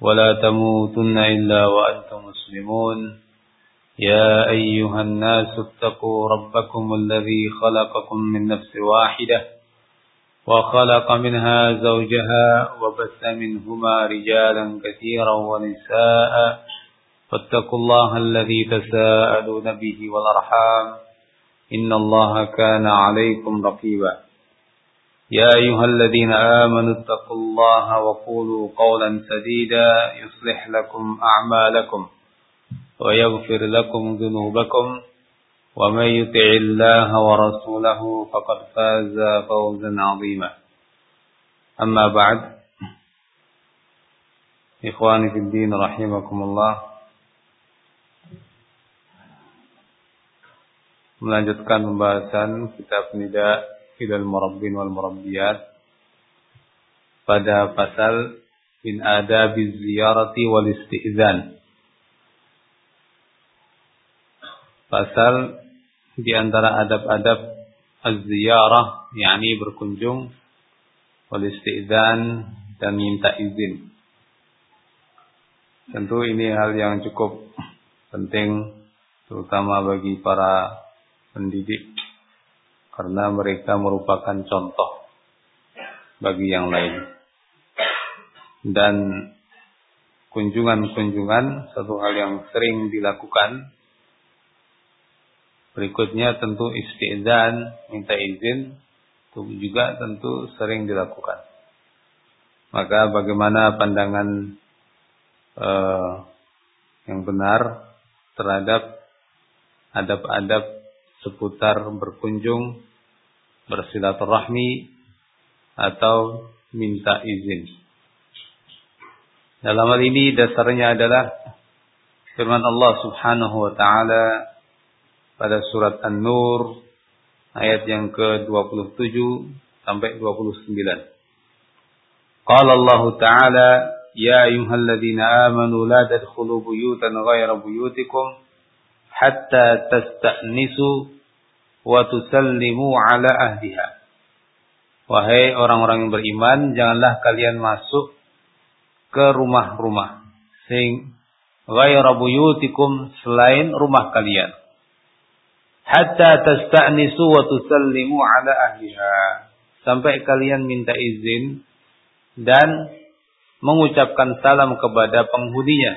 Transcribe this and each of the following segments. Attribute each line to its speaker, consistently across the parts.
Speaker 1: ولا تموتن إلا وأنتم مسلمون. يا أيها الناس اتقوا ربكم الذي خلقكم من نفس واحدة وخلق منها زوجها وبث منهما رجالا كثيرا ونساء فاتقوا الله الذي تساءلون به والأرحام إن الله كان عليكم رقيبا. يا أيها الذين آمنوا اتقوا الله وقولوا قولا سديدا يصلح لكم أعمالكم ويغفر لكم ذنوبكم ومن يطع الله ورسوله فقد فاز فوزا عظيما. أما بعد إخواني في الدين رحمكم الله melanjutkan pembahasan kitab Nida Idal Murabbin wal Murabbiyat pada pasal min adabi ziyarati wal istizan. Pasal di antara adab-adab az-ziyarah yakni berkunjung wal istizan dan minta izin. Tentu ini hal yang cukup penting terutama bagi para pendidik karena mereka merupakan contoh bagi yang lain. Dan kunjungan-kunjungan satu hal yang sering dilakukan. Berikutnya tentu istizan, minta izin, itu juga tentu sering dilakukan. Maka bagaimana pandangan uh, yang benar terhadap adab-adab seputar berkunjung bersilaturahmi atau minta izin. Dalam hal ini dasarnya adalah firman Allah Subhanahu wa taala pada surat An-Nur ayat yang ke-27 sampai 29. Qala Allah Ta'ala Ya ayyuhalladzina amanu la tadkhulu buyutan ghayra buyutikum hatta tasta'nisu wa tusallimu ala ahliha. Wahai orang-orang yang beriman, janganlah kalian masuk ke rumah-rumah sing ghayra buyutikum selain rumah kalian. Hatta tasta'nisu wa tusallimu ala ahliha. Sampai kalian minta izin dan mengucapkan salam kepada penghuninya.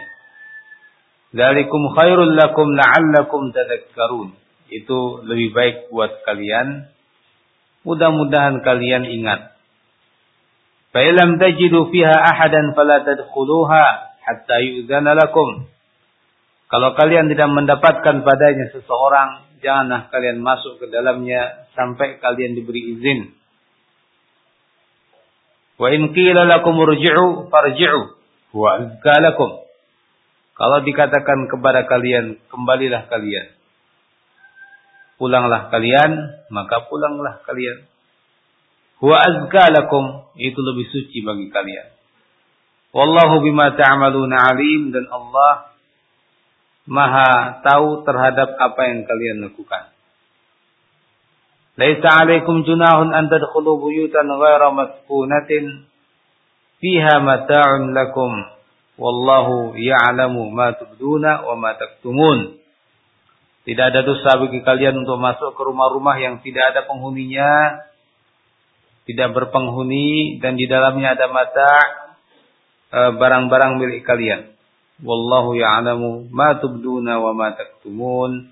Speaker 1: Dalikum khairul lakum la'allakum tadhakkarun itu lebih baik buat kalian. Mudah-mudahan kalian ingat. Fa'ilam tajidu fiha ahadan fala tadkhuluha hatta yu'zana lakum. Kalau kalian tidak mendapatkan padanya seseorang, janganlah kalian masuk ke dalamnya sampai kalian diberi izin. Wa in qila lakum urji'u farji'u wa lakum. Kalau dikatakan kepada kalian, kembalilah kalian pulanglah kalian, maka pulanglah kalian. Huwa azka lakum, itu lebih suci bagi kalian. Wallahu bima ta'maluna alim dan Allah Maha tahu terhadap apa yang kalian lakukan. Laisa 'alaikum junahun an tadkhulu buyutan ghaira maskunatin fiha mata'un lakum wallahu ya'lamu ma tubduna wa ma taktumun. Tidak ada dosa bagi kalian untuk masuk ke rumah-rumah yang tidak ada penghuninya, tidak berpenghuni dan di dalamnya ada mata e, barang-barang milik kalian. Wallahu ya'lamu ma tubduna wa ma taktumun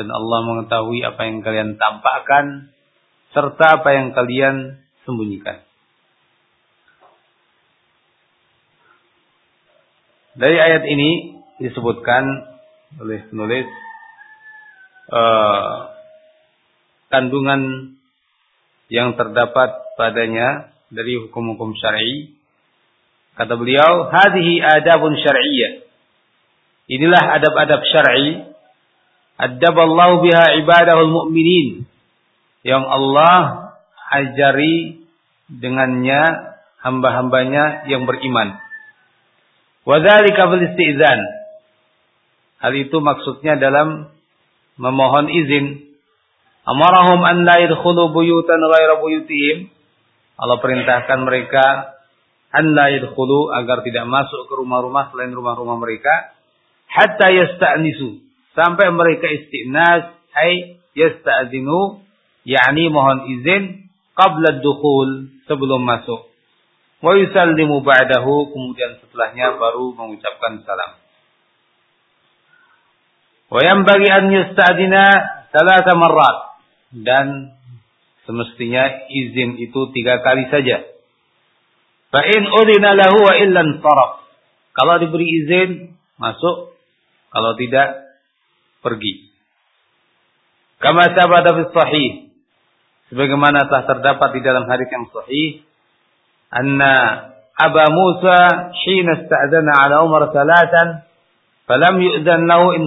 Speaker 1: dan Allah mengetahui apa yang kalian tampakkan serta apa yang kalian sembunyikan. Dari ayat ini disebutkan oleh penulis uh, kandungan yang terdapat padanya dari hukum-hukum syar'i Kata beliau, hadhihi adabun syar'iyyah. Inilah adab-adab syar'i. Adaballahu biha ibadahul mu'minin. Yang Allah ajari dengannya hamba-hambanya yang beriman. Wadhalika fil istizan. Hal itu maksudnya dalam memohon izin. Amarahum an la yadkhulu buyutan ghaira buyutihim. Allah perintahkan mereka an la yadkhulu agar tidak masuk ke rumah-rumah selain rumah-rumah mereka hatta yasta'nisu sampai mereka istinas ay yasta'zinu yakni mohon izin qabla dukhul sebelum masuk wa yusallimu ba'dahu kemudian setelahnya baru mengucapkan salam wa yanbaghi an yasta'dina salasa marrat dan semestinya izin itu tiga kali saja Fa in udhina lahu wa illan saraf. Kalau diberi izin masuk, kalau tidak pergi. Kama sabada fi sahih. Sebagaimana telah terdapat di dalam hadis yang sahih, anna Aba Musa hina ista'zana ala Umar salatan falam yu'zan lahu.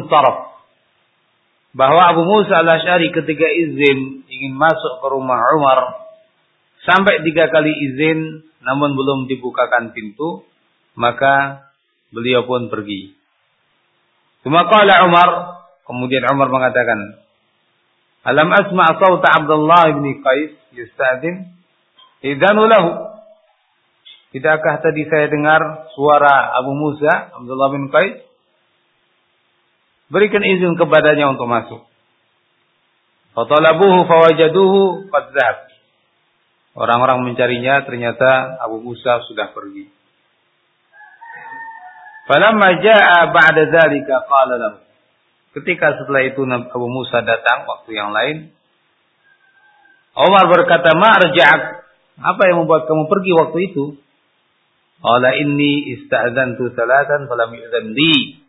Speaker 1: Bahwa Abu Musa al-Asy'ari ketika izin ingin masuk ke rumah Umar sampai tiga kali izin namun belum dibukakan pintu, maka beliau pun pergi. Cuma Umar, kemudian Umar mengatakan, "Alam asma' sawta Abdullah bin Qais yasta'din?" Idanu lahu. Tidakkah tadi saya dengar suara Abu Musa, Abdullah bin Qais? Berikan izin kepadanya untuk masuk. Fatalabuhu fawajaduhu qad dhahab. Orang-orang mencarinya ternyata Abu Musa sudah pergi. Falamma jaa ba'da dzalika qala lahu. Ketika setelah itu Abu Musa datang waktu yang lain, Umar berkata, "Ma raja'ak?" Apa yang membuat kamu pergi waktu itu? Qala inni ista'dzantu salatan falam yu'dzan li.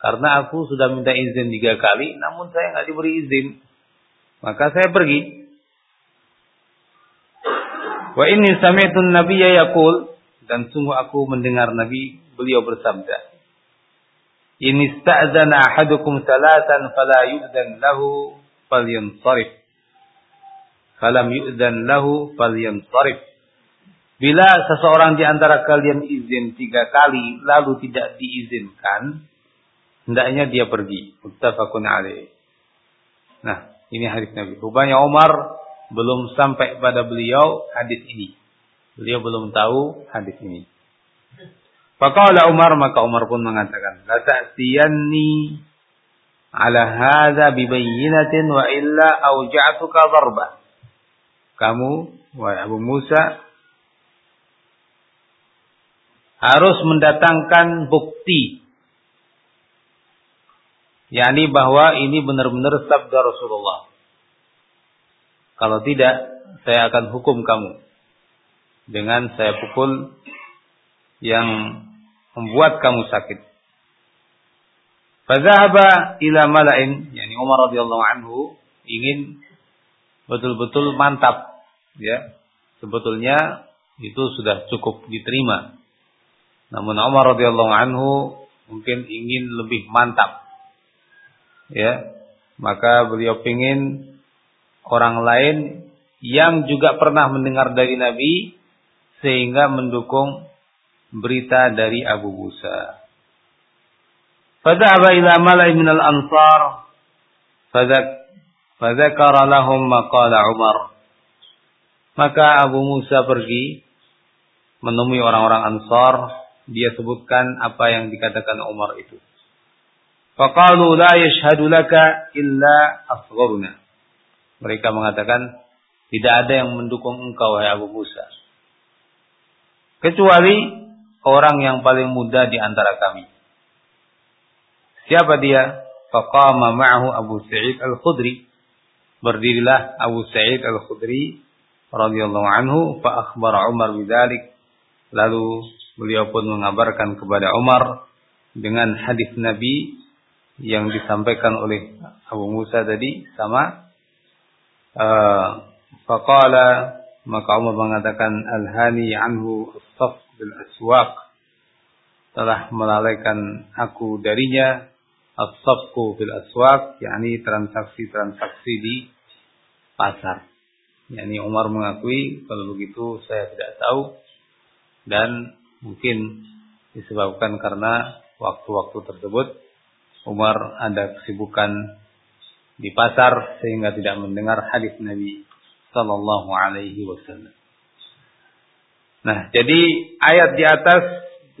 Speaker 1: Karena aku sudah minta izin tiga kali, namun saya nggak diberi izin. Maka saya pergi. Wa inni sami'tu nabiyya yaqul dan sungguh aku mendengar Nabi beliau bersabda In ista'zana ahadukum salatan fala yu'dan lahu falyansarif falam yu'dan lahu falyansarif Bila seseorang di antara kalian izin tiga kali lalu tidak diizinkan, hendaknya dia pergi. Muttafaqun alaih. Nah, ini hadis Nabi. Rupanya Umar belum sampai pada beliau hadis ini. Beliau belum tahu hadis ini. Faqala Umar maka Umar pun mengatakan, "La ta'tiyanni ala hadza bibayyinatin wa illa auja'tuka darba." Kamu wahai Abu Musa harus mendatangkan bukti yakni bahwa ini benar-benar sabda Rasulullah kalau tidak, saya akan hukum kamu dengan saya pukul yang membuat kamu sakit. Fazahaba ila mala'in, yakni Umar radhiyallahu anhu ingin betul-betul mantap, ya. Sebetulnya itu sudah cukup diterima. Namun Umar radhiyallahu anhu mungkin ingin lebih mantap. Ya. Maka beliau ingin orang lain yang juga pernah mendengar dari Nabi sehingga mendukung berita dari Abu Musa. Fadhaba ila mala'i minal ansar fadzakara lahum maqala Umar. Maka Abu Musa pergi menemui orang-orang Ansar, dia sebutkan apa yang dikatakan Umar itu. Faqalu la yashhadu laka illa. Mereka mengatakan, tidak ada yang mendukung engkau, wahai Abu Musa. Kecuali orang yang paling muda di antara kami. Siapa dia? Faqama ma'ahu Abu Sa'id Al-Khudri. Berdirilah Abu Sa'id Al-Khudri radhiyallahu anhu fa akhbara Umar bidzalik. Lalu beliau pun mengabarkan kepada Umar dengan hadis Nabi yang disampaikan oleh Abu Musa tadi sama Eh, faqala maka Umar mengatakan alhani anhu as-saf bil aswaq telah melalaikan aku darinya as-safqu fil aswaq yakni transaksi-transaksi di pasar. Yani Umar mengakui kalau begitu saya tidak tahu dan mungkin disebabkan karena waktu-waktu tersebut Umar ada kesibukan di pasar sehingga tidak mendengar hadis Nabi sallallahu alaihi wasallam. Nah, jadi ayat di atas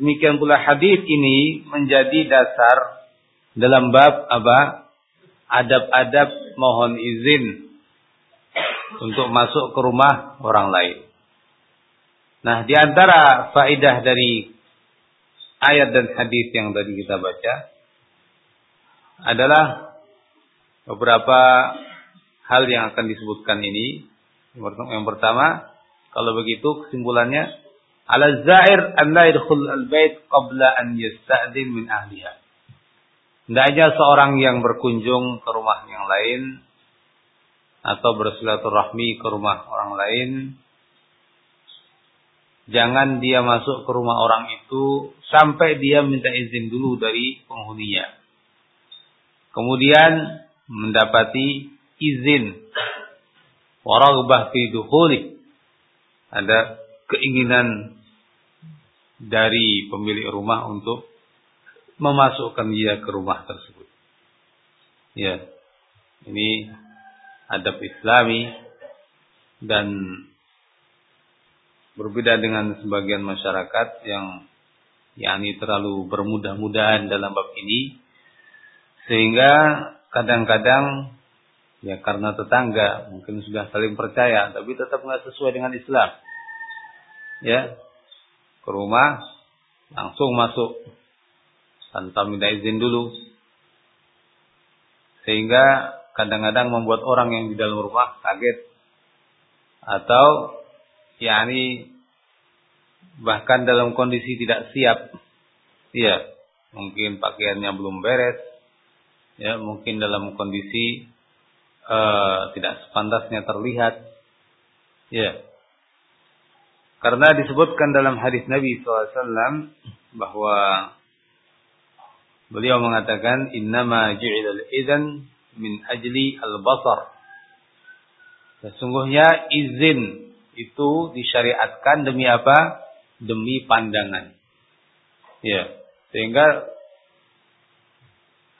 Speaker 1: demikian pula hadis ini menjadi dasar dalam bab apa? Adab-adab mohon izin untuk masuk ke rumah orang lain. Nah, di antara faidah dari ayat dan hadis yang tadi kita baca adalah beberapa hal yang akan disebutkan ini. Yang pertama, kalau begitu kesimpulannya ala zair an la yadkhul al-bait qabla an yasta'din min ahliha. Hendaknya seorang yang berkunjung ke rumah yang lain atau bersilaturahmi ke rumah orang lain jangan dia masuk ke rumah orang itu sampai dia minta izin dulu dari penghuninya kemudian mendapati izin. Waragbah fi dukhuli. Ada keinginan dari pemilik rumah untuk memasukkan dia ke rumah tersebut. Ya ini adab islami dan berbeda dengan sebagian masyarakat yang yakni terlalu bermudah-mudahan dalam bab ini sehingga kadang-kadang ya karena tetangga mungkin sudah saling percaya tapi tetap nggak sesuai dengan Islam ya ke rumah langsung masuk tanpa minta izin dulu sehingga kadang-kadang membuat orang yang di dalam rumah kaget atau yakni bahkan dalam kondisi tidak siap. Iya, mungkin pakaiannya belum beres. Ya, mungkin dalam kondisi uh, tidak sepantasnya terlihat. Ya. Karena disebutkan dalam hadis Nabi SAW bahwa beliau mengatakan innama ju'ilal idzan min ajli al-basar. Sesungguhnya izin itu disyariatkan demi apa? Demi pandangan. Ya, sehingga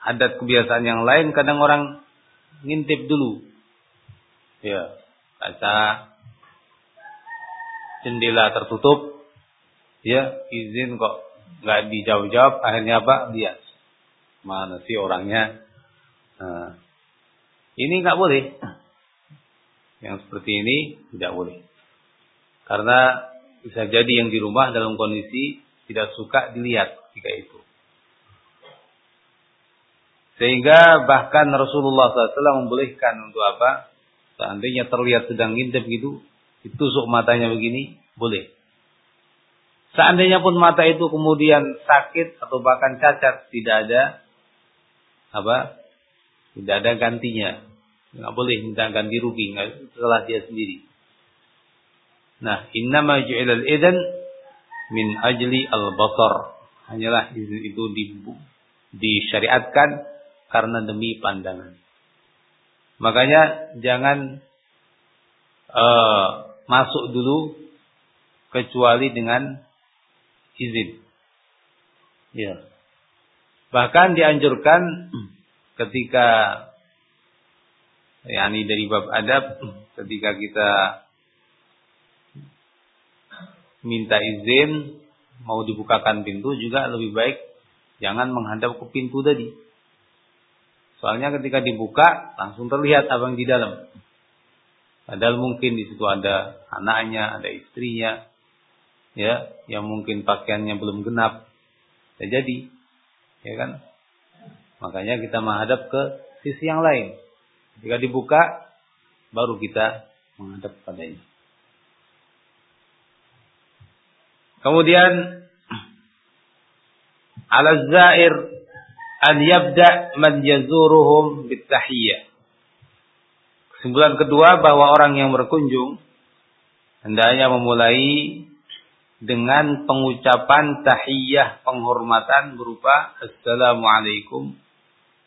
Speaker 1: adat kebiasaan yang lain kadang orang ngintip dulu. Ya, kaca jendela tertutup. Ya, izin kok nggak dijawab-jawab, akhirnya apa? Bias. Mana sih orangnya? Nah, ini nggak boleh. Yang seperti ini tidak boleh. Karena bisa jadi yang di rumah dalam kondisi tidak suka dilihat jika itu. Sehingga bahkan Rasulullah SAW membolehkan untuk apa? Seandainya terlihat sedang ngintip gitu, ditusuk matanya begini, boleh. Seandainya pun mata itu kemudian sakit atau bahkan cacat, tidak ada apa? Tidak ada gantinya. Nggak boleh minta ganti rugi. Setelah dia sendiri. Nah, innama ju'ilal idan min ajli al-basar. Hanyalah izin itu di, disyariatkan karena demi pandangan. Makanya jangan uh, masuk dulu kecuali dengan izin. Ya. Bahkan dianjurkan ketika yakni dari bab adab ketika kita minta izin mau dibukakan pintu juga lebih baik jangan menghadap ke pintu tadi. Soalnya ketika dibuka langsung terlihat abang di dalam. Padahal mungkin di situ ada anaknya, ada istrinya, ya, yang mungkin pakaiannya belum genap. Ya jadi, ya kan? Makanya kita menghadap ke sisi yang lain. Jika dibuka, baru kita menghadap padanya. Kemudian ala zair an yabda man yazuruhum. Kesimpulan kedua bahwa orang yang berkunjung hendaknya memulai dengan pengucapan tahiyah penghormatan berupa assalamualaikum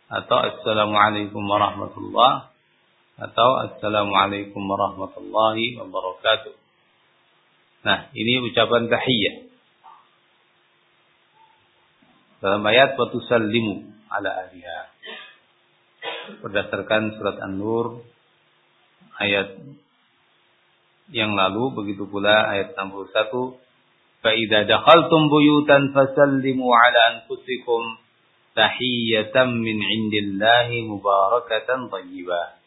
Speaker 1: atau assalamualaikum warahmatullah atau assalamualaikum warahmatullahi wabarakatuh. Nah, ini ucapan tahiyah dalam ayat wa tusallimu ala ahliha. Berdasarkan surat An-Nur ayat yang lalu begitu pula ayat 61 fa idza dakhaltum buyutan fasallimu ala anfusikum tahiyatan min indillahi mubarakatan thayyibah.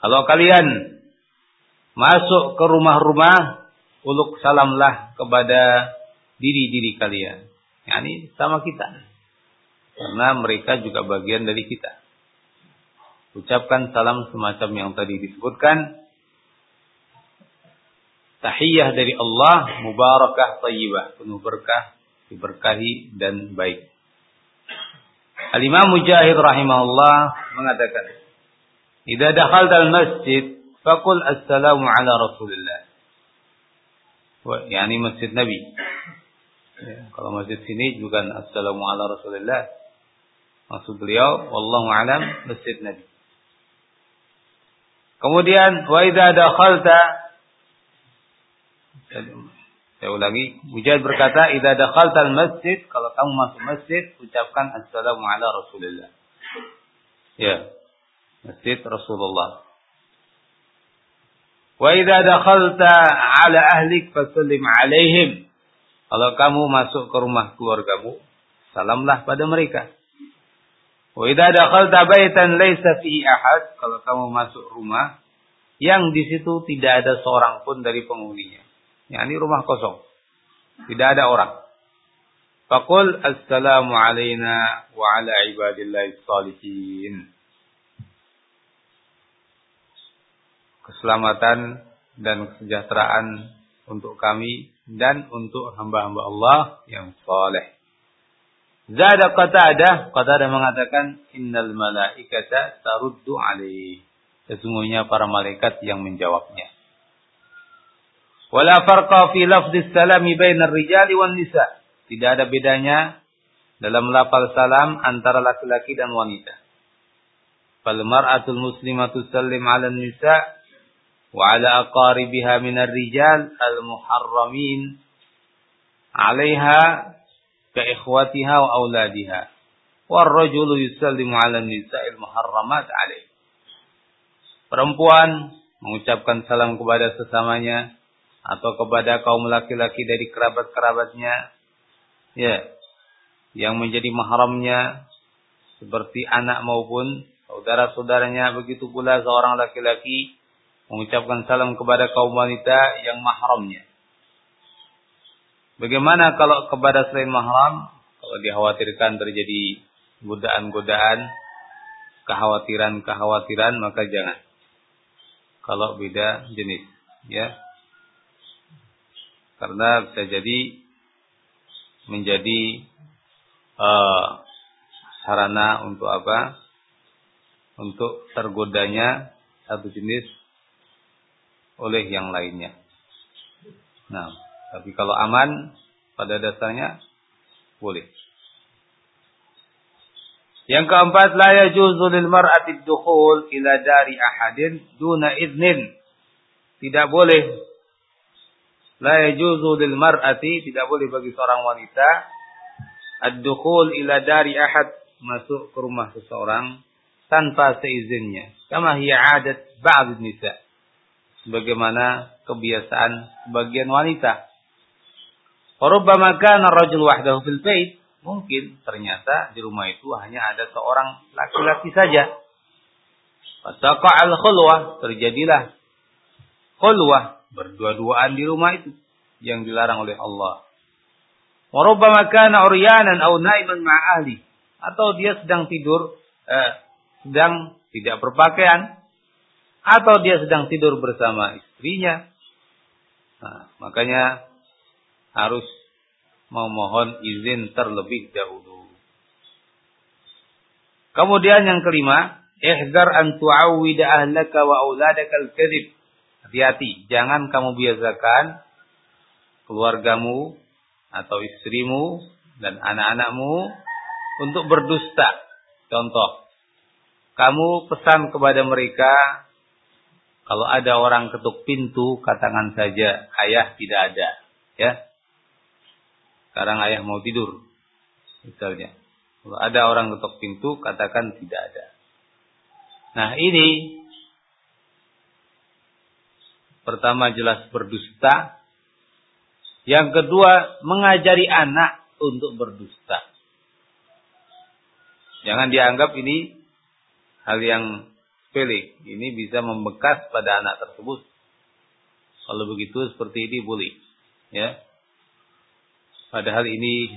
Speaker 1: Kalau kalian masuk ke rumah-rumah, uluk salamlah kepada diri-diri kalian. Yani sama kita. Karena mereka juga bagian dari kita. Ucapkan salam semacam yang tadi disebutkan Tahiyah dari Allah mubarakah tayyibah, penuh berkah, diberkahi dan baik. Al-Imam Mujahid rahimahullah mengatakan, "Idza dakhalta al-masjid, faqul assalamu ala Rasulillah." Yani masjid Nabi. Ya, kalau masjid sini bukan assalamu ala Rasulillah. Maksud beliau, wallahu alam, masjid Nabi. Kemudian, wa idza dakhalta saya ulangi, Mujahid berkata, "Idza dakhaltal masjid, kalau kamu masuk masjid, ucapkan assalamu ala Rasulillah." Ya. Masjid Rasulullah. Wa idza dakhalta ala ahlik fasallim alaihim. Kalau kamu masuk ke rumah keluargamu, salamlah pada mereka. Wa idza dakhalta baitan fihi ahad, kalau kamu masuk rumah yang di situ tidak ada seorang pun dari penghuninya Ya, ini rumah kosong. Tidak ada orang. Fakul assalamu alayna wa ala ibadillahi salihin. Keselamatan dan kesejahteraan untuk kami dan untuk hamba-hamba Allah yang saleh. Zada Qatadah, Qatadah mengatakan innal malaikata taruddu alaihi. Sesungguhnya para malaikat yang menjawabnya. Wala farqa fi lafdis salami bainar rijali wan nisa. Tidak ada bedanya dalam lafal salam antara laki-laki dan wanita. Fal mar'atul muslimatu sallim 'ala nisa al muharramin 'alaiha ka ikhwatiha wa auladiha. War rajulu yusallimu 'ala nisa'il muharramat 'alaihi. Perempuan mengucapkan salam kepada sesamanya atau kepada kaum laki-laki dari kerabat-kerabatnya ya yang menjadi mahramnya seperti anak maupun saudara-saudaranya begitu pula seorang laki-laki mengucapkan salam kepada kaum wanita yang mahramnya. Bagaimana kalau kepada selain mahram kalau dikhawatirkan terjadi godaan-godaan kekhawatiran-kekhawatiran maka jangan. Kalau beda jenis ya. Karena bisa jadi menjadi uh, sarana untuk apa? Untuk tergodanya satu jenis oleh yang lainnya. Nah, tapi kalau aman pada dasarnya boleh. Yang keempat, la yajuzu lil mar'ati dukhul ila dari ahadin duna idnin. Tidak boleh La yajuzu lil mar'ati tidak boleh bagi seorang wanita ad-dukhul ila dari ahad masuk ke rumah seseorang tanpa seizinnya. Kama hiya adat ba'd nisa. Sebagaimana kebiasaan sebagian wanita. Warubbama kana rajul wahdahu fil bait. Mungkin ternyata di rumah itu hanya ada seorang laki-laki saja. Fataqa'al khulwah. Terjadilah khulwah berdua-duaan di rumah itu yang dilarang oleh Allah. Warubbama kana uryanan aw naiman ma'ahli atau dia sedang tidur eh, sedang tidak berpakaian atau dia sedang tidur bersama istrinya. Nah, makanya harus memohon izin terlebih dahulu. Kemudian yang kelima, ihzar an tu'awwida ahlaka wa auladaka al-kadhib Hati-hati, jangan kamu biasakan keluargamu atau istrimu dan anak-anakmu untuk berdusta. Contoh, kamu pesan kepada mereka kalau ada orang ketuk pintu, katakan saja ayah tidak ada, ya. Sekarang ayah mau tidur, misalnya. Kalau ada orang ketuk pintu, katakan tidak ada. Nah ini pertama jelas berdusta. Yang kedua mengajari anak untuk berdusta. Jangan dianggap ini hal yang sepele. Ini bisa membekas pada anak tersebut. Kalau begitu seperti ini boleh. Ya. Padahal ini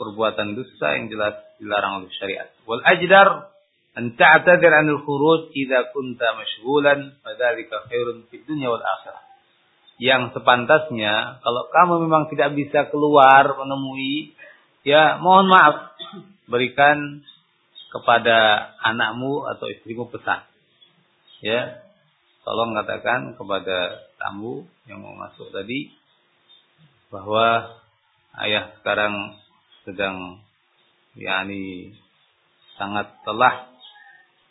Speaker 1: perbuatan dosa yang jelas dilarang oleh syariat. Wal ajdar an ta'tadir 'anil khuruj idza kunta mashghulan fadzalika khairun fid dunya wal akhirah. Yang sepantasnya kalau kamu memang tidak bisa keluar menemui ya mohon maaf berikan kepada anakmu atau istrimu pesan. Ya, tolong katakan kepada tamu yang mau masuk tadi bahwa ayah sekarang sedang yakni sangat telah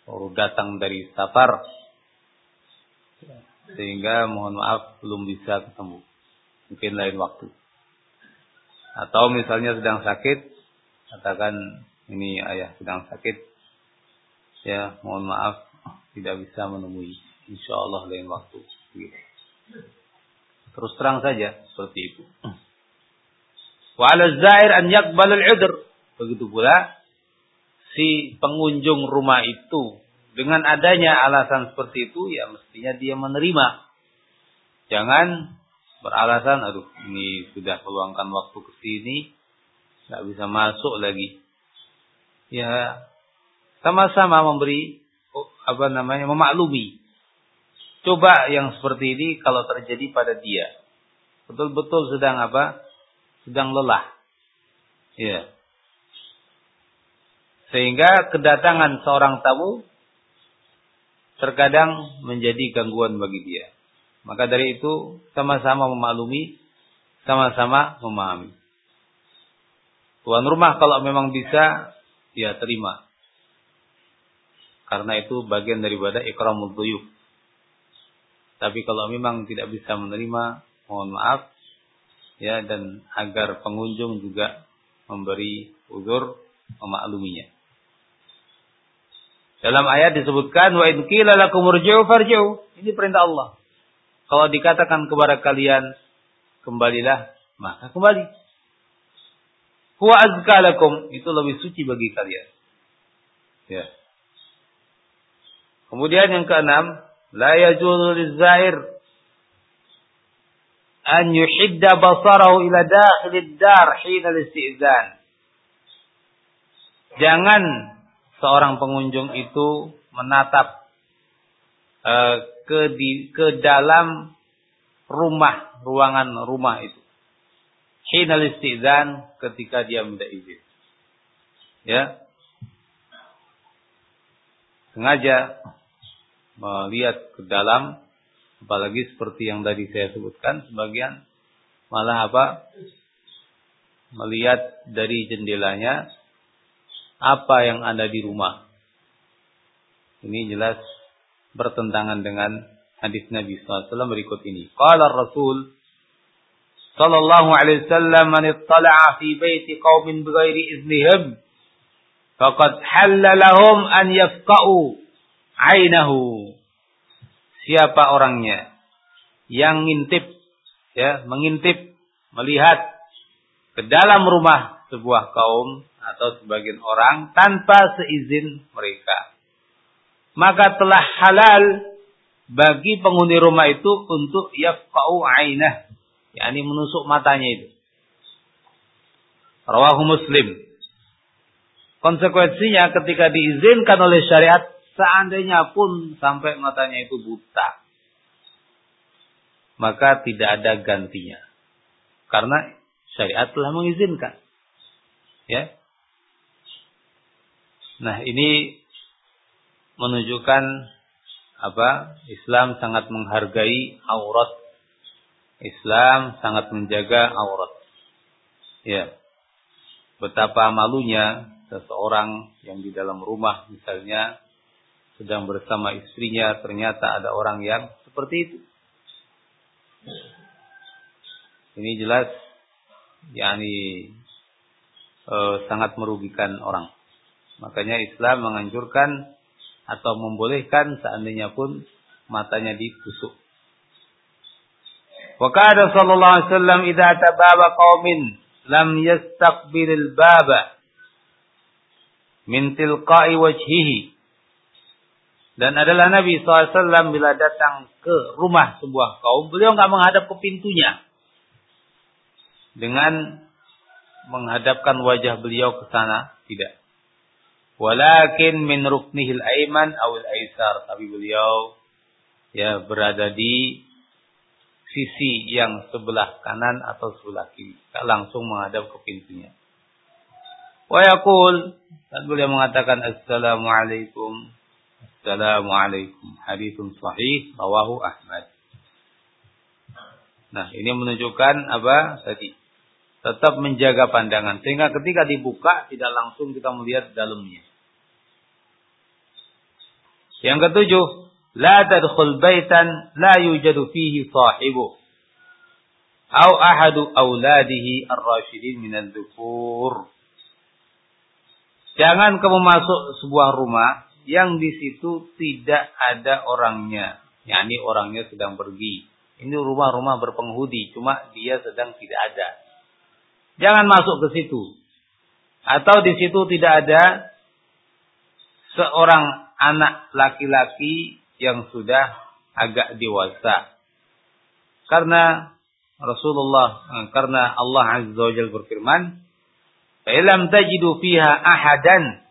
Speaker 1: baru datang dari safar sehingga mohon maaf belum bisa ketemu mungkin lain waktu atau misalnya sedang sakit katakan ini ayah sedang sakit. Ya, mohon maaf tidak bisa menemui. Insya Allah lain waktu. Terus terang saja seperti itu. Wa zair an yaqbal al-'udhr. Begitu pula si pengunjung rumah itu dengan adanya alasan seperti itu ya mestinya dia menerima. Jangan beralasan aduh ini sudah meluangkan waktu ke sini nggak bisa masuk lagi ya sama-sama memberi apa namanya memaklumi. Coba yang seperti ini kalau terjadi pada dia. Betul-betul sedang apa? Sedang lelah. Ya. Sehingga kedatangan seorang tamu terkadang menjadi gangguan bagi dia. Maka dari itu sama-sama memaklumi, sama-sama memahami. Tuan rumah kalau memang bisa ya terima. Karena itu bagian daripada ikramul duyuf. Tapi kalau memang tidak bisa menerima, mohon maaf ya dan agar pengunjung juga memberi uzur memakluminya. Dalam ayat disebutkan wa in qila lakum farji'u. Ini perintah Allah. Kalau dikatakan kepada kalian kembalilah, maka kembali. Huwa azka. Itu lebih suci bagi kalian. Ya. Kemudian yang keenam, la yajuzu lizair an yuhidda basarahu ila dakhilid dar hina istizan. Jangan seorang pengunjung itu menatap uh, ke di, ke dalam rumah, ruangan rumah itu hinal istizan ketika dia minta izin. Ya. Sengaja melihat ke dalam apalagi seperti yang tadi saya sebutkan sebagian malah apa melihat dari jendelanya apa yang ada di rumah. Ini jelas bertentangan dengan hadis Nabi SAW berikut ini. Qala Rasul sallallahu alaihi wasallam man ittala'a fi baiti qaumin bighairi iznihim faqad halla lahum an yafqa'u ainahu siapa orangnya yang ngintip ya mengintip melihat ke dalam rumah sebuah kaum atau sebagian orang tanpa seizin mereka maka telah halal bagi penghuni rumah itu untuk yafqa'u ainah yakni menusuk matanya itu. Rawahu Muslim. Konsekuensinya ketika diizinkan oleh syariat, seandainya pun sampai matanya itu buta, maka tidak ada gantinya. Karena syariat telah mengizinkan. Ya. Nah, ini menunjukkan apa? Islam sangat menghargai aurat Islam sangat menjaga aurat. Ya. Betapa malunya seseorang yang di dalam rumah misalnya sedang bersama istrinya ternyata ada orang yang seperti itu. Ini jelas yakni e, sangat merugikan orang. Makanya Islam menganjurkan atau membolehkan seandainya pun matanya ditusuk. Wa kana sallallahu alaihi wasallam idza tababa qaumin lam yastaqbilil baba min tilqa'i wajhihi dan adalah Nabi SAW bila datang ke rumah sebuah kaum, beliau nggak menghadap ke pintunya. Dengan menghadapkan wajah beliau ke sana, tidak. Walakin min ruknihil aiman awil aisar. Tapi beliau ya berada di sisi yang sebelah kanan atau sebelah kiri. Tak langsung menghadap ke pintunya. Wa yakul. Dan beliau mengatakan Assalamualaikum Assalamualaikum. Hadithun sahih rawahu Ahmad. Nah, ini menunjukkan apa tadi? Tetap menjaga pandangan sehingga ketika dibuka tidak langsung kita melihat dalamnya. Yang ketujuh, la tadkhul baitan la yujadu fihi sahibu au ahadu auladihi ar-rasyidin min al-dhukur. Jangan kamu masuk sebuah rumah yang di situ tidak ada orangnya. yakni orangnya sedang pergi. Ini rumah-rumah berpenghuni, cuma dia sedang tidak ada. Jangan masuk ke situ. Atau di situ tidak ada seorang anak laki-laki yang sudah agak dewasa. Karena Rasulullah, eh, karena Allah Azza wa Jalla berfirman, "Fa'ilam tajidu fiha ahadan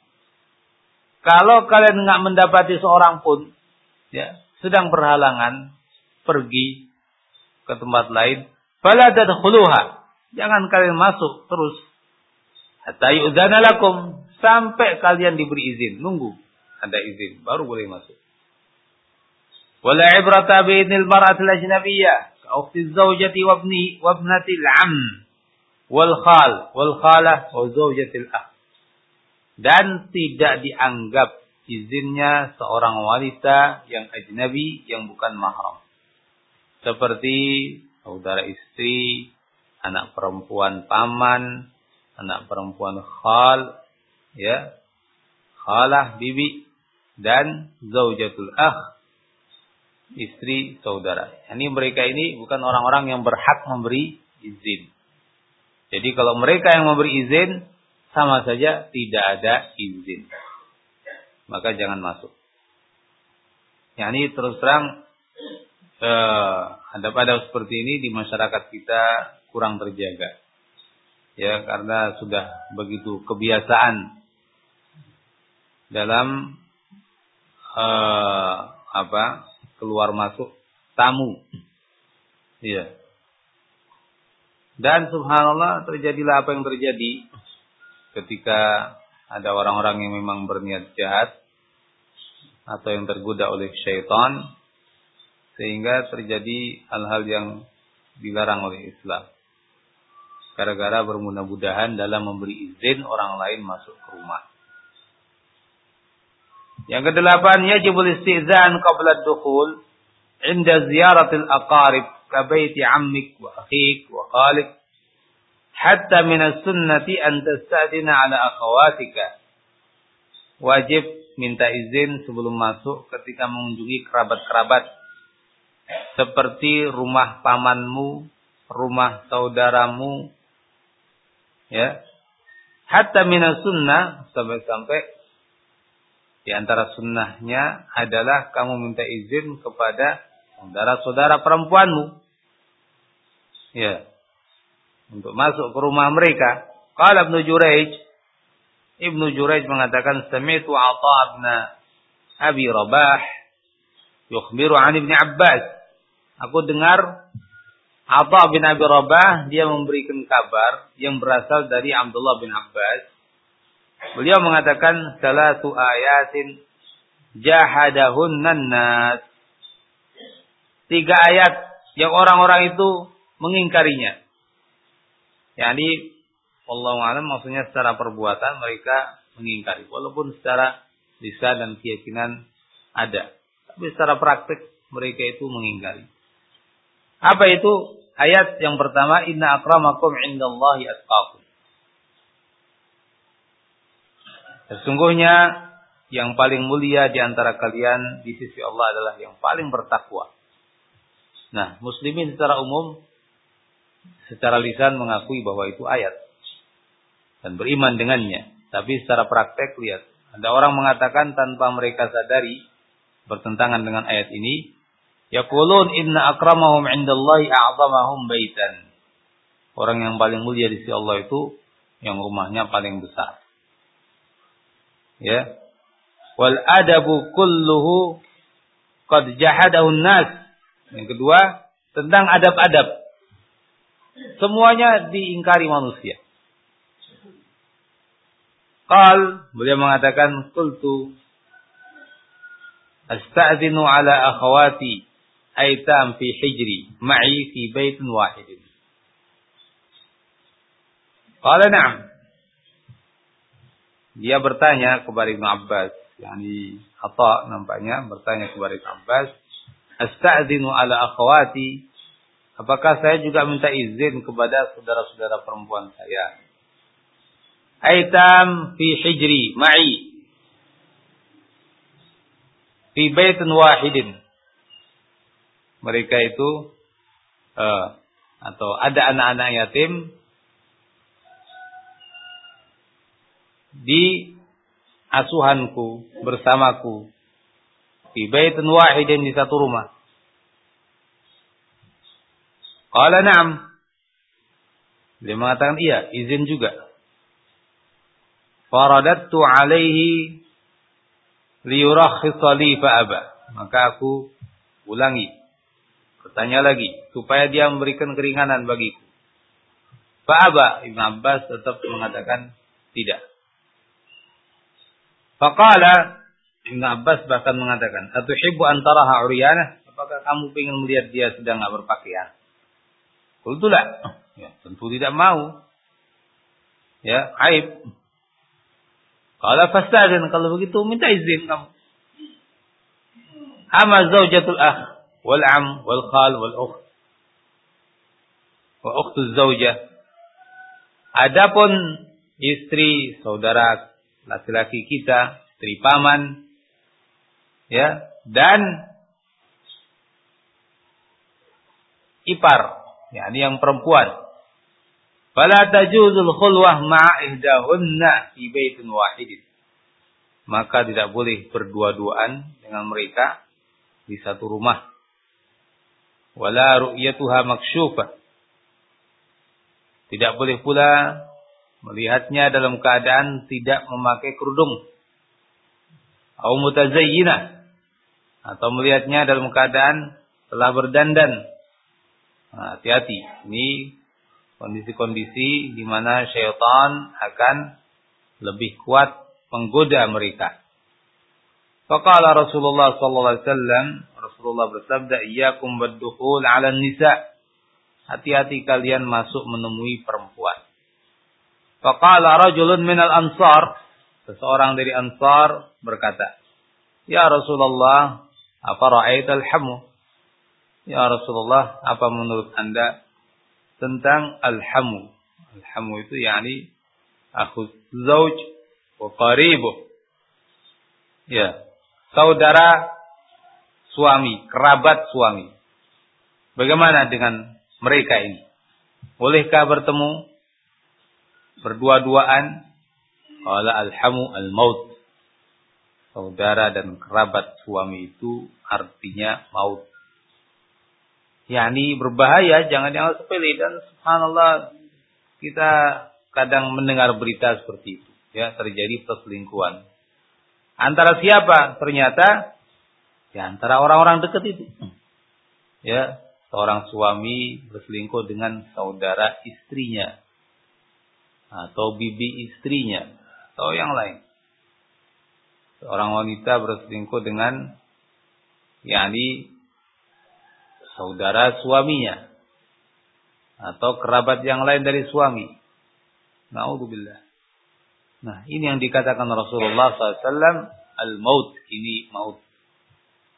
Speaker 1: kalau kalian nggak mendapati seorang pun ya sedang berhalangan pergi ke tempat lain, fala tadkhuluha. Jangan kalian masuk terus. Hatta yu'dzana sampai kalian diberi izin. Nunggu ada izin baru boleh masuk. Bi idnil mar'atil ajnabiyyah ka ukhti zawjati wa ibni wa ibnati al-'am wal khal wal khalah wa. Dan tidak dianggap izinnya seorang wanita yang ajnabi yang bukan mahram. Seperti saudara istri, anak perempuan paman, anak perempuan khal, ya, khalah bibi dan zaujatul akh, istri saudara. Ini mereka ini bukan orang-orang yang berhak memberi izin. Jadi kalau mereka yang memberi izin, sama saja tidak ada izin. Maka jangan masuk. Ini terus terang eh, ada pada seperti ini di masyarakat kita kurang terjaga. Ya, karena sudah begitu kebiasaan dalam eh, apa? Keluar masuk tamu. Iya. Dan subhanallah terjadilah apa yang terjadi ketika ada orang-orang yang memang berniat jahat atau yang tergoda oleh syaitan sehingga terjadi hal-hal yang dilarang oleh Islam. Gara-gara bermudah-mudahan dalam memberi izin orang lain masuk ke rumah. Yang kedelapan, yajibul istizan qabla dukhul inda ziyaratil aqarib ka baiti ammik wa akhik wa khalik hatta minas sunnati an tasta'dina ala akhawatika. Wajib minta izin sebelum masuk ketika mengunjungi kerabat-kerabat. Seperti rumah pamanmu, rumah saudaramu. Ya. Hatta minas sunnah sampai-sampai di antara sunnahnya adalah kamu minta izin kepada saudara-saudara perempuanmu. Ya untuk masuk ke rumah mereka. Qala Ibnu Jurayj Ibnu Jurayj mengatakan sami'tu Atha bin Abi Rabah yukhbiru an Ibnu Abbas. Aku dengar Atha bin Abi Rabah dia memberikan kabar yang berasal dari Abdullah bin Abbas. Beliau mengatakan salatu ayatin jahadahunnan nas. Tiga ayat yang orang-orang itu mengingkarinya. Yani Allah alam maksudnya secara perbuatan mereka mengingkari walaupun secara lisan dan keyakinan ada. Tapi secara praktik mereka itu mengingkari. Apa itu? Ayat yang pertama, Inna akramakum indallahi atqakum. Sesungguhnya yang paling mulia di antara kalian di sisi Allah adalah yang paling bertakwa. Nah, muslimin secara umum secara lisan mengakui bahwa itu ayat dan beriman dengannya. Tapi secara praktek lihat, ada orang mengatakan tanpa mereka sadari bertentangan dengan ayat ini, yaqulun inna akramahum indallahi a'zamahum baitan. Orang yang paling mulia di sisi Allah itu yang rumahnya paling besar. Ya, Wal adabu kulluhu qad jahadahu nas. Yang kedua, tentang adab-adab. Semuanya diingkari manusia. Qal, beliau mengatakan, Qultu, Asta'zinu ala akhawati aitam fi hijri ma'i fi baitin wahidin. Qala na'am. Dia bertanya kepada Ibn Abbas, yani Atta nampaknya bertanya kepada Ibn Abbas, "Asta'dzinu ala akhwati?" Apakah saya juga minta izin kepada saudara-saudara perempuan saya? Aitam fi hijri ma'i fi baitin wahidin. Mereka itu uh, atau ada anak-anak yatim di asuhanku bersamaku di baitin wahidin di satu rumah. Qala na'am. Dia mengatakan iya, izin juga. Faradattu alaihi liyurakhisa li fa'aba. Maka aku ulangi. Bertanya lagi supaya dia memberikan keringanan bagiku. Fa'aba Ibn Abbas tetap mengatakan tidak. Faqala Ibn Abbas bahkan mengatakan, "Atuhibbu antaraha uryanah?" Apakah kamu ingin melihat dia sedang tidak berpakaian? Qultulah. Ya, tentu tidak mau. Ya, aib. Qala fastadin kalau begitu minta izin kamu. Ama zaujatul akh wal am wal khal wal ukht. Wa ukhtu zaujah. Adapun istri, saudara laki-laki kita, istri paman, ya, dan ipar, ya, ini yang perempuan. Fala tajuzul khulwah ma'ihdahunna fi baitin wahidin. Maka tidak boleh berdua-duaan dengan mereka di satu rumah. Wala ru'yatuha maksyufah. Tidak boleh pula melihatnya dalam keadaan tidak memakai kerudung. Atau mutazayyinah. Atau melihatnya dalam keadaan telah berdandan. Nah, hati-hati. Ini kondisi-kondisi di mana syaitan akan lebih kuat menggoda mereka. Faqala Rasulullah sallallahu alaihi wasallam Rasulullah bersabda iyyakum bad-dukhul 'ala nisa Hati-hati kalian masuk menemui perempuan Faqala rajulun minal ansar. Seseorang dari ansar berkata. Ya Rasulullah, apa ra'ait al-hamu? Ya Rasulullah, apa menurut anda tentang al-hamu? Al-hamu itu yakni aku zauj wa qaribu. Ya, saudara suami, kerabat suami. Bagaimana dengan mereka ini? Bolehkah bertemu berdua-duaan. Qala alhamu al-maut. Saudara dan kerabat suami itu artinya maut. Yakni berbahaya jangan yang sepele. Dan subhanallah kita kadang mendengar berita seperti itu. Ya terjadi perselingkuhan. Antara siapa? Ternyata ya antara orang-orang dekat itu. Ya seorang suami berselingkuh dengan saudara istrinya atau bibi istrinya atau yang lain. Seorang wanita berselingkuh dengan yakni saudara suaminya. atau kerabat yang lain dari suami. Naudzubillah. Nah, ini yang dikatakan Rasulullah SAW, al-maut, ini maut.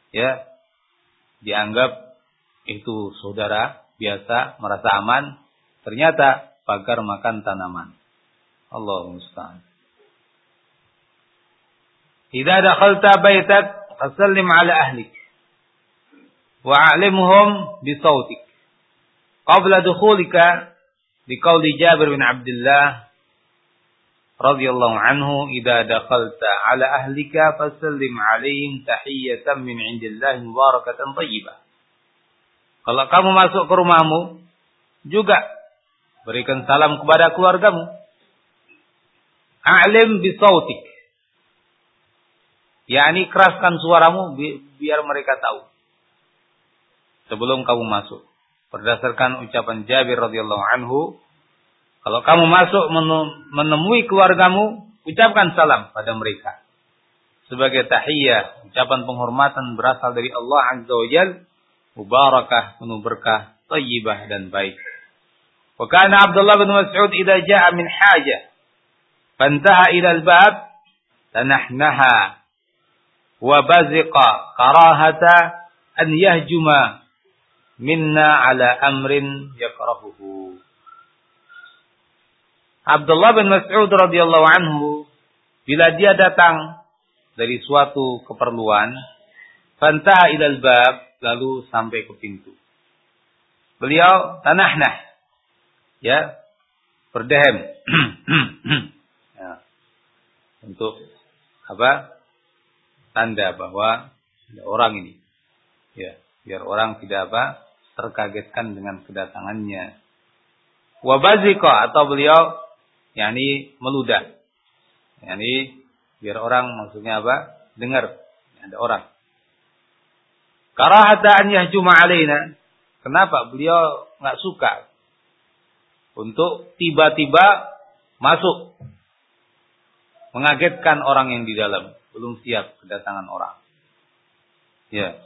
Speaker 1: Ya, dianggap itu saudara biasa, merasa aman, ternyata pagar makan tanaman. Allah musta'an. Idza dakhalta baitak fasallim ala ahlik wa a'limhum bi sautik. Qabla dukhulika liqauli Jabir bin Abdullah radhiyallahu anhu idza dakhalta ala ahlika fasallim alaihim tahiyatan min indillahi mubarakatan thayyibah. Kalau kamu masuk ke rumahmu juga berikan salam kepada keluargamu. A'lim bi sautik yakni keraskan suaramu bi biar mereka tahu. Sebelum kamu masuk. Berdasarkan ucapan Jabir radhiyallahu anhu, kalau kamu masuk menemui keluargamu, ucapkan salam pada mereka. Sebagai tahiyah, ucapan penghormatan berasal dari Allah Azza wa Jal, mubarakah, penuh berkah, tayyibah dan baik. Wa kana Abdullah bin Mas'ud idza jaa min hajah fantaha ila al-bab tanahnaha wa baziqa karahata an yahjuma minna ala amrin yakrahuhu. Abdullah bin Mas'ud radhiyallahu anhu bila dia datang dari suatu keperluan, fanta ilal bab lalu sampai ke pintu. Beliau tanah-nah, ya berdehem ya, untuk apa tanda bahwa ada orang ini. Ya, biar orang tidak apa terkagetkan dengan kedatangannya. Wabazika atau beliau yakni meludah. yakni biar orang maksudnya apa? Dengar ada orang. Karahata an yahjuma alaina. Kenapa beliau nggak suka untuk tiba-tiba masuk mengagetkan orang yang di dalam belum siap kedatangan orang. Ya.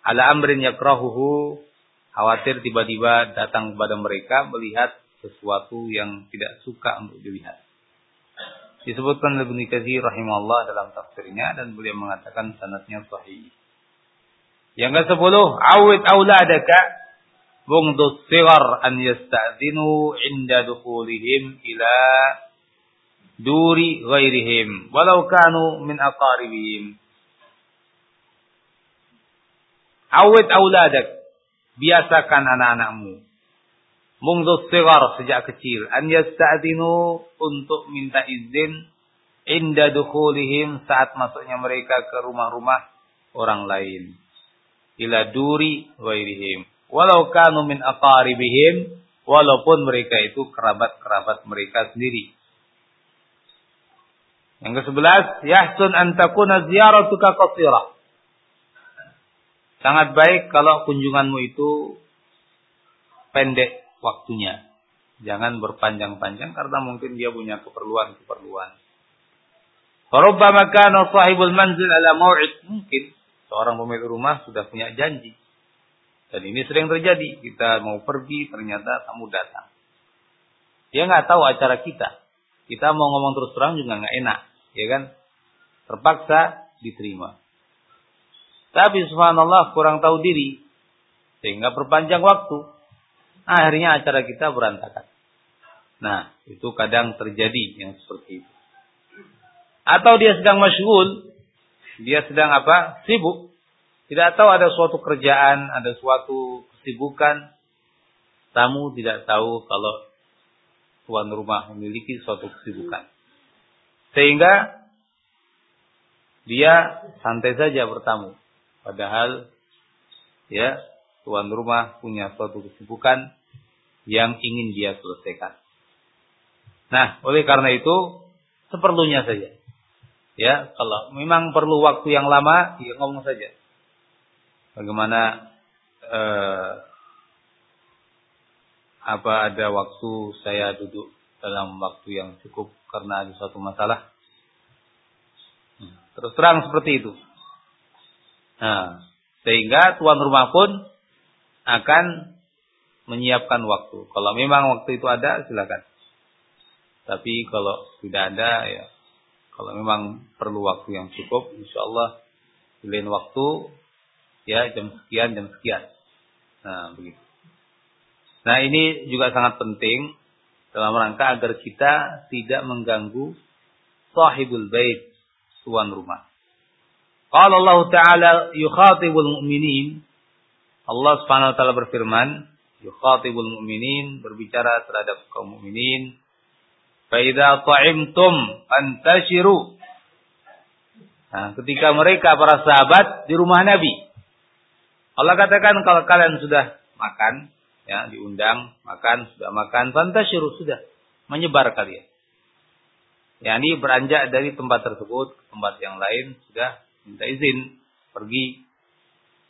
Speaker 1: Ala amrin yakrahuhu khawatir tiba-tiba datang kepada mereka melihat sesuatu yang tidak suka untuk dilihat. Disebutkan oleh Ibnu Katsir rahimahullah dalam tafsirnya dan beliau mengatakan sanadnya sahih. Yang ke-10, awid auladaka bungdu sigar an yasta'zinu inda dukhulihim ila duri ghairihim. Walau kanu min aqaribihim. Awid auladak biasakan anak-anakmu. Mungdu sigar sejak kecil. An yasta'dinu untuk minta izin inda dukhulihim saat masuknya mereka ke rumah-rumah orang lain. Ila duri ghairihim. Walau kanu min aqaribihim walaupun mereka itu kerabat-kerabat mereka sendiri yang ke-11, yahsun an takuna ziyaratuka. Sangat baik kalau kunjunganmu itu pendek waktunya. Jangan berpanjang-panjang karena mungkin dia punya keperluan-keperluan. Farubbama kana sahibul manzil ala mau'id. Mungkin seorang pemilik rumah sudah punya janji. Dan ini sering terjadi. Kita mau pergi, ternyata kamu datang. Dia nggak tahu acara kita. Kita mau ngomong terus terang juga nggak enak, ya kan? Terpaksa diterima. Tapi subhanallah kurang tahu diri sehingga berpanjang waktu. Akhirnya acara kita berantakan. Nah, itu kadang terjadi yang seperti itu. Atau dia sedang masyhul, dia sedang apa? Sibuk. Tidak tahu ada suatu kerjaan, ada suatu kesibukan. Tamu tidak tahu kalau tuan rumah memiliki suatu kesibukan. Sehingga dia santai saja bertamu. Padahal ya tuan rumah punya suatu kesibukan yang ingin dia selesaikan. Nah, oleh karena itu seperlunya saja. Ya, kalau memang perlu waktu yang lama, ya ngomong saja. Bagaimana eh, apa ada waktu saya duduk dalam waktu yang cukup karena ada suatu masalah. Hmm, terus terang seperti itu. Nah, sehingga tuan rumah pun akan menyiapkan waktu. Kalau memang waktu itu ada, silakan. Tapi kalau tidak ada, ya kalau memang perlu waktu yang cukup, insya Allah pilihin waktu, ya jam sekian, jam sekian. Nah, begitu. Nah, ini juga sangat penting dalam rangka agar kita tidak mengganggu sahibul bait, tuan rumah. Qala Allah Ta'ala yukhatibul mu'minin. Allah Subhanahu wa taala berfirman, yukhatibul mu'minin berbicara terhadap kaum mukminin. Fa idza ta'imtum fantashiru. Nah, ketika mereka para sahabat di rumah Nabi. Allah katakan kalau kalian sudah makan, ya diundang makan sudah makan. Fantashiru sudah. Menyebar kalian. Ya ini beranjak dari tempat tersebut ke tempat yang lain sudah minta izin pergi.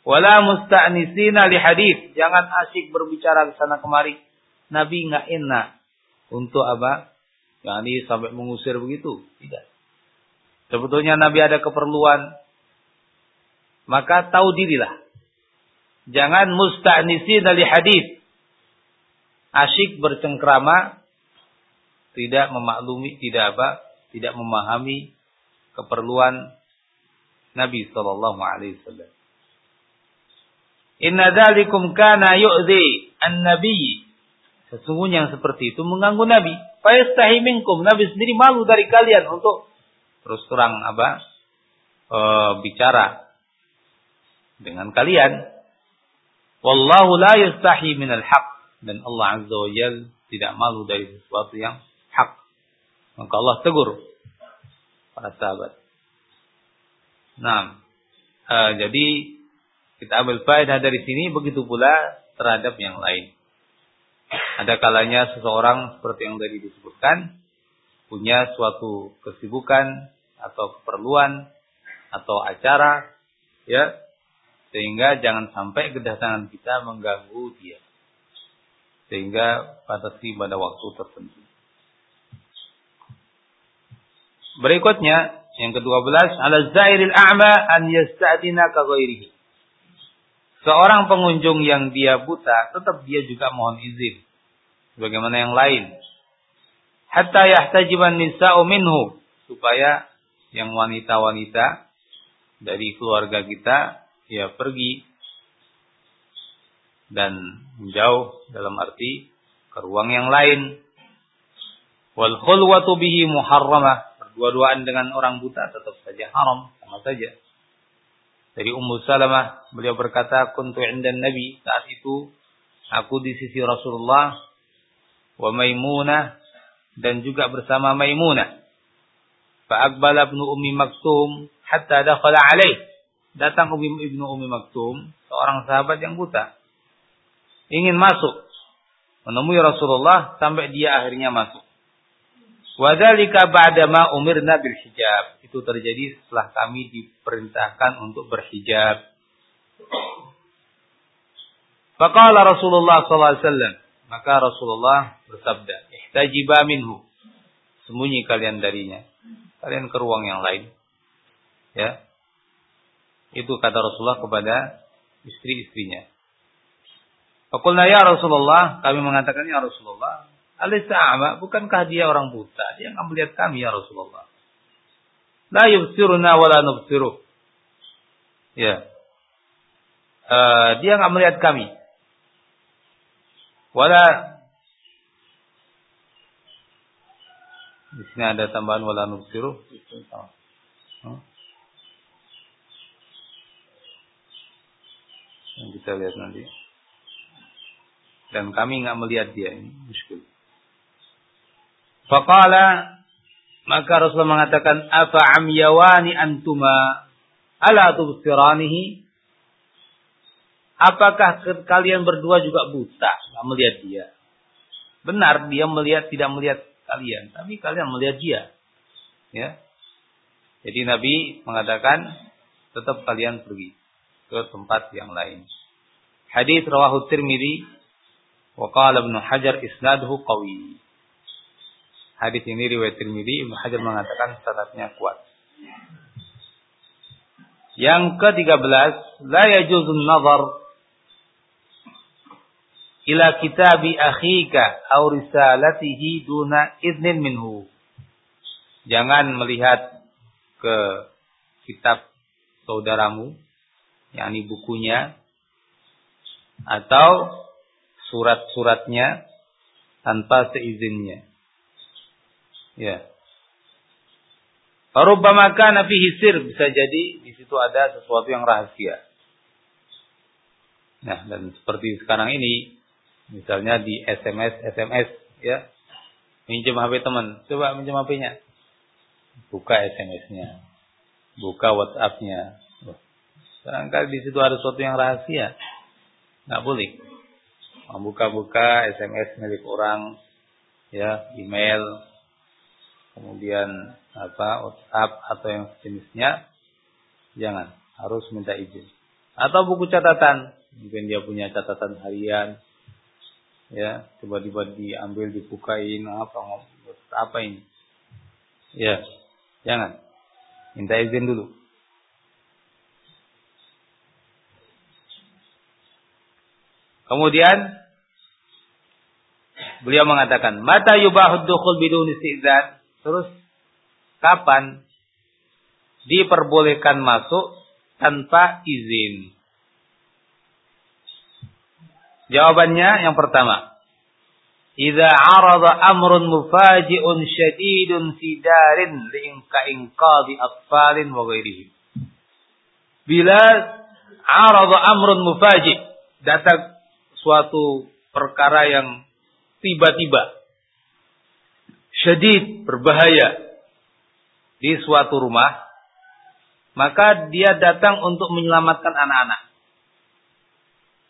Speaker 1: Wala musta'nisina li hadis jangan asik berbicara ke sana kemari. Nabi nggak enak untuk apa? Ya ini sampai mengusir begitu. Tidak. Sebetulnya nabi ada keperluan. Maka tahu dirilah. Jangan musta'nisina li hadis asyik bercengkrama, tidak memaklumi, tidak apa, tidak memahami keperluan Nabi sallallahu alaihi wasallam. Inna dzalikum kana yu'dhi an-nabiy. Sesungguhnya yang seperti itu mengganggu Nabi. Fayastahi minkum. Nabi sendiri malu dari kalian untuk terus terang apa? E, bicara dengan kalian. Wallahu la yastahi minal haqq dan Allah Azza wa Jal tidak malu dari sesuatu yang hak. Maka Allah tegur para sahabat. Nah, uh, jadi kita ambil faedah dari sini begitu pula terhadap yang lain. Ada kalanya seseorang seperti yang tadi disebutkan punya suatu kesibukan atau keperluan atau acara ya sehingga jangan sampai kedatangan kita mengganggu dia sehingga batasi pada waktu tertentu. Berikutnya yang ke-12 ala zairil a'ma an yasta'dina ka. Seorang pengunjung yang dia buta tetap dia juga mohon izin sebagaimana yang lain. Hatta yahtajiban nisa'u minhu supaya yang wanita-wanita dari keluarga kita ya pergi dan menjauh dalam arti ke ruang yang lain. Wal khulwatu bihi muharramah. Berdua-duaan dengan orang buta tetap saja haram, sama saja. Dari Ummu Salamah, beliau berkata, "Kuntu 'inda Nabi." Saat itu aku di sisi Rasulullah wa Maimunah dan juga bersama Maimunah. Fa'aqbala ibnu Ummi Maktum hatta dakhala alaih. Datang ibnu Ummi Maktum, seorang sahabat yang buta ingin masuk menemui Rasulullah sampai dia akhirnya masuk. Wadzalika ba'dama umirna bil hijab. Itu terjadi setelah kami diperintahkan untuk berhijab. Faqala Rasulullah sallallahu alaihi wasallam, maka Rasulullah bersabda, "Ihtajiba minhu." Sembunyi kalian darinya. Kalian ke ruang yang lain. Ya. Itu kata Rasulullah kepada istri-istrinya. Fakulna ya Rasulullah, kami mengatakan ya Rasulullah, Alisa a'ma, bukankah dia orang buta? Dia nggak melihat kami ya Rasulullah. La yubsiruna wa la nubsiruh. Ya. Uh, dia nggak melihat kami. Wala di sini ada tambahan wala nubsiruh. Hmm? Yang kita lihat nanti dan kami nggak melihat dia ini muskil. Faqala maka Rasulullah mengatakan apa amyawani antuma ala tubsiranihi Apakah kalian berdua juga buta nggak melihat dia? Benar dia melihat tidak melihat kalian, tapi kalian melihat dia. Ya. Jadi Nabi mengatakan tetap kalian pergi ke tempat yang lain. Hadis rawahu Tirmidzi Wa qala Ibnu Hajar isnaduhu qawi. Hadis ini riwayat Tirmidzi, Ibnu Hajar mengatakan sanadnya kuat. Yang ke-13, la yajuzun nazar ila kitabi akhika aw risalatihi duna idnin minhu. Jangan melihat ke kitab saudaramu, yakni bukunya atau surat-suratnya tanpa seizinnya. Ya. Farubbama kana fihi sir bisa jadi di situ ada sesuatu yang rahasia. Nah, dan seperti sekarang ini Misalnya di SMS, SMS ya. Minjem HP teman, coba minjem HP-nya. Buka SMS-nya. Buka WhatsApp-nya. Barangkali di situ ada sesuatu yang rahasia. Nggak boleh. Membuka-buka SMS milik orang, ya, email, kemudian apa WhatsApp atau yang sejenisnya, jangan harus minta izin. Atau buku catatan, mungkin dia punya catatan harian, ya tiba-tiba diambil dibukain apa apa ini ya jangan minta izin dulu kemudian beliau mengatakan mata yubahud dukhul bidun istidzan terus kapan diperbolehkan masuk tanpa izin Jawabannya yang pertama. Idza arada amrun mufaji'un syadidun fi darin li'inka inqadi atfalin wa ghairihi. Bila arada amrun mufaji' datang suatu perkara yang tiba-tiba syadid berbahaya di suatu rumah maka dia datang untuk menyelamatkan anak-anak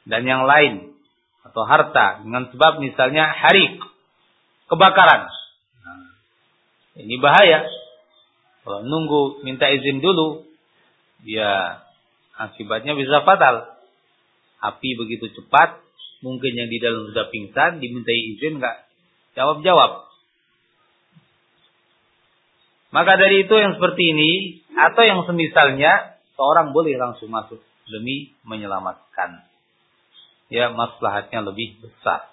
Speaker 1: dan yang lain atau harta dengan sebab misalnya harik, kebakaran. Ini bahaya. Kalau nunggu minta izin dulu, ya akibatnya bisa fatal. Api begitu cepat, mungkin yang di dalam sudah pingsan, dimintai izin nggak jawab-jawab. Maka dari itu yang seperti ini atau yang semisalnya seorang boleh langsung masuk demi menyelamatkan ya maslahatnya lebih besar.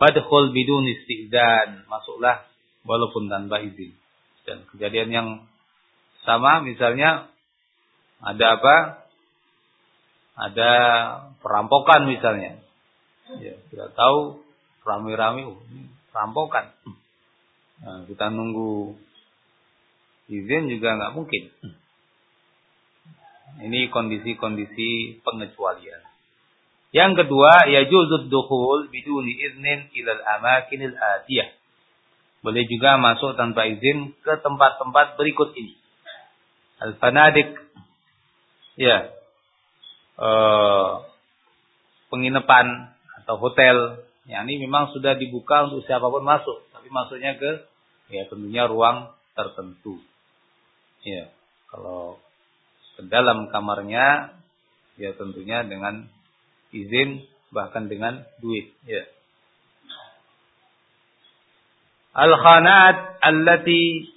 Speaker 1: Fadkhul bidun istizan, masuklah walaupun tanpa izin. Dan kejadian yang sama misalnya ada apa? Ada perampokan misalnya. Ya, tidak tahu rame-rame oh, perampokan. Nah, kita nunggu izin juga nggak mungkin. Ini kondisi-kondisi pengecualian. Yang kedua, ya juzud dukhul biduni iznin ilal amakinil atiyah. Boleh juga masuk tanpa izin ke tempat-tempat berikut ini. Al-fanadik. Ya. Uh, penginapan atau hotel. Ya, ini memang sudah dibuka untuk siapa pun masuk. Tapi masuknya ke ya tentunya ruang tertentu. Ya. Kalau ke dalam kamarnya ya tentunya dengan izin bahkan dengan duit ya al-khanat allati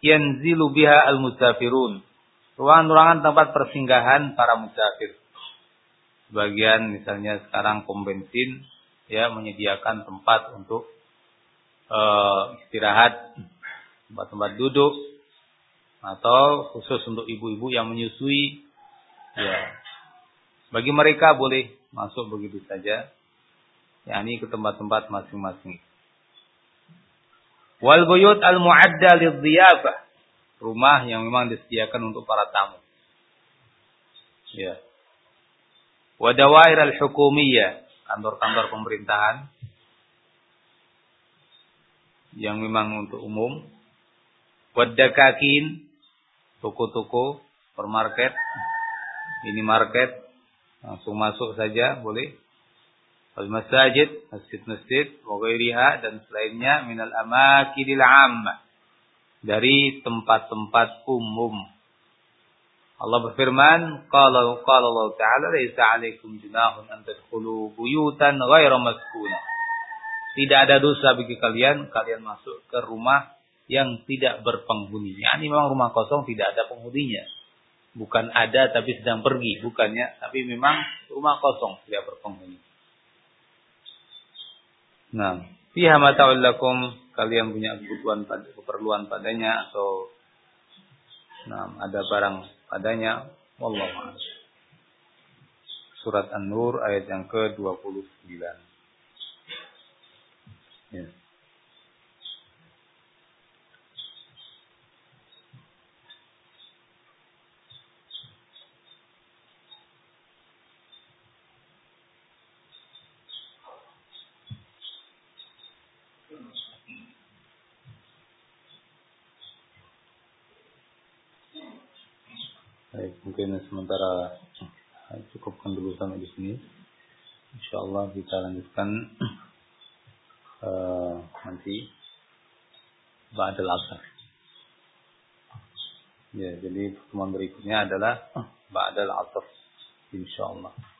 Speaker 1: yanzilu biha al-musafirun ruangan-ruangan tempat persinggahan para musafir sebagian misalnya sekarang pom bensin ya menyediakan tempat untuk uh, istirahat tempat-tempat duduk atau khusus untuk ibu-ibu yang menyusui ya. Bagi mereka boleh masuk begitu saja. Yakni ke tempat-tempat masing-masing. Wal buyut al muadda rumah yang memang disediakan untuk para tamu. Ya wa dawair al hukumiyah kantor-kantor pemerintahan. Yang memang untuk umum. Wadakakin toko-toko. Supermarket. Ini market Langsung masuk saja boleh. Al masajid, masjid-masjid, wa dan selainnya minal amakidil ammah. Dari tempat-tempat umum. Allah berfirman, qala qala Allah Ta'ala laisa 'alaikum junahun an tadkhulu buyutan ghaira maskuna. Tidak ada dosa bagi kalian kalian masuk ke rumah yang tidak berpenghuni. Ini memang rumah kosong tidak ada penghuninya bukan ada tapi sedang pergi, bukannya, tapi memang rumah kosong tidak berpenghuni. Nah, fiha mata'ul kalian punya kebutuhan keperluan padanya atau nah, ada barang padanya wallahu Surat An-Nur ayat yang ke-29. Ya. Baik, mungkin sementara cukupkan dulu sampai di sini. Insya Allah kita lanjutkan uh, nanti Ba'dal Asar. Ya, jadi pertemuan berikutnya adalah Ba'dal Asar. Insya Allah.